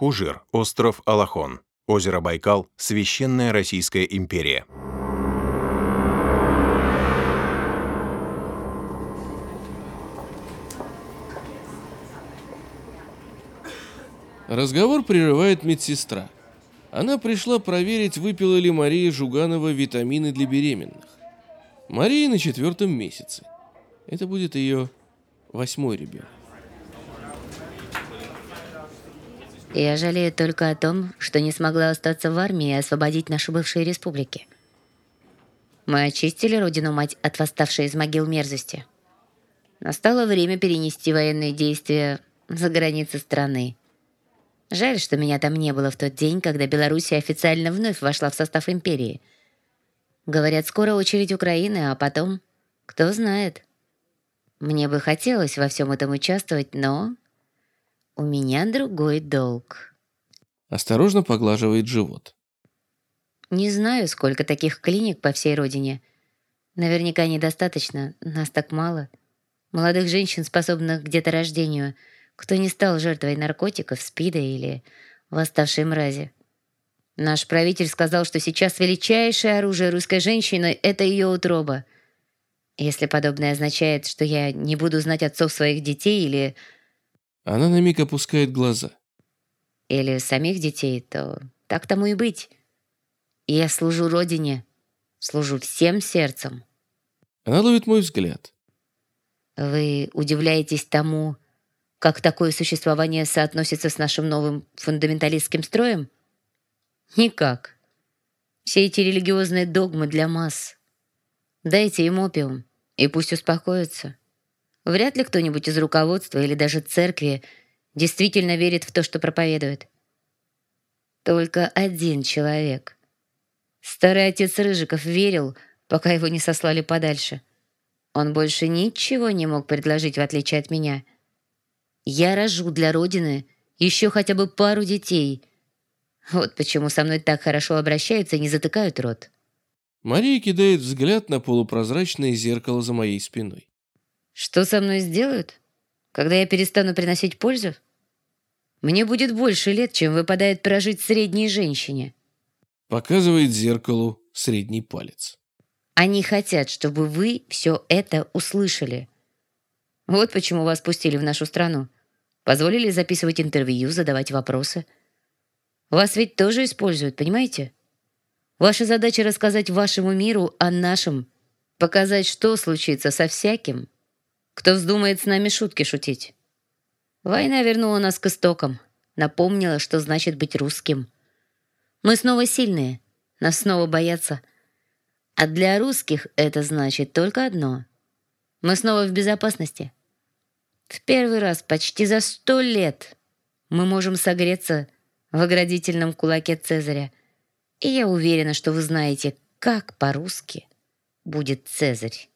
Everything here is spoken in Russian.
Хужир, остров Алахон. Озеро Байкал, Священная Российская империя. Разговор прерывает медсестра. Она пришла проверить, выпила ли Мария Жуганова витамины для беременных. Мария на четвертом месяце. Это будет ее восьмой ребенок. Я жалею только о том, что не смогла остаться в армии и освободить наши бывшие республики. Мы очистили родину-мать от восставшей из могил мерзости. Настало время перенести военные действия за границы страны. Жаль, что меня там не было в тот день, когда Белоруссия официально вновь вошла в состав империи. Говорят, скоро очередь Украины, а потом... Кто знает. Мне бы хотелось во всем этом участвовать, но... У меня другой долг. Осторожно поглаживает живот. Не знаю, сколько таких клиник по всей родине. Наверняка недостаточно, нас так мало. Молодых женщин, способных к деторождению — кто не стал жертвой наркотиков, СПИДа или восставшей мрази. Наш правитель сказал, что сейчас величайшее оружие русской женщины — это ее утроба. Если подобное означает, что я не буду знать отцов своих детей или... Она на миг опускает глаза. Или самих детей, то так тому и быть. Я служу родине, служу всем сердцем. Она ловит мой взгляд. Вы удивляетесь тому, как такое существование соотносится с нашим новым фундаменталистским строем? Никак. Все эти религиозные догмы для масс. Дайте им опиум, и пусть успокоятся. Вряд ли кто-нибудь из руководства или даже церкви действительно верит в то, что проповедует. Только один человек. Старый отец Рыжиков верил, пока его не сослали подальше. Он больше ничего не мог предложить, в отличие от меня — я рожу для Родины еще хотя бы пару детей. Вот почему со мной так хорошо обращаются и не затыкают рот. Мария кидает взгляд на полупрозрачное зеркало за моей спиной. Что со мной сделают? Когда я перестану приносить пользу? Мне будет больше лет, чем выпадает прожить средней женщине. Показывает зеркалу средний палец. Они хотят, чтобы вы все это услышали. Вот почему вас пустили в нашу страну. Позволили записывать интервью, задавать вопросы. Вас ведь тоже используют, понимаете? Ваша задача рассказать вашему миру о нашем, показать, что случится со всяким, кто вздумает с нами шутки шутить. Война вернула нас к истокам, напомнила, что значит быть русским. Мы снова сильные, нас снова боятся. А для русских это значит только одно. Мы снова в безопасности. В первый раз почти за сто лет мы можем согреться в оградительном кулаке Цезаря. И я уверена, что вы знаете, как по-русски будет Цезарь.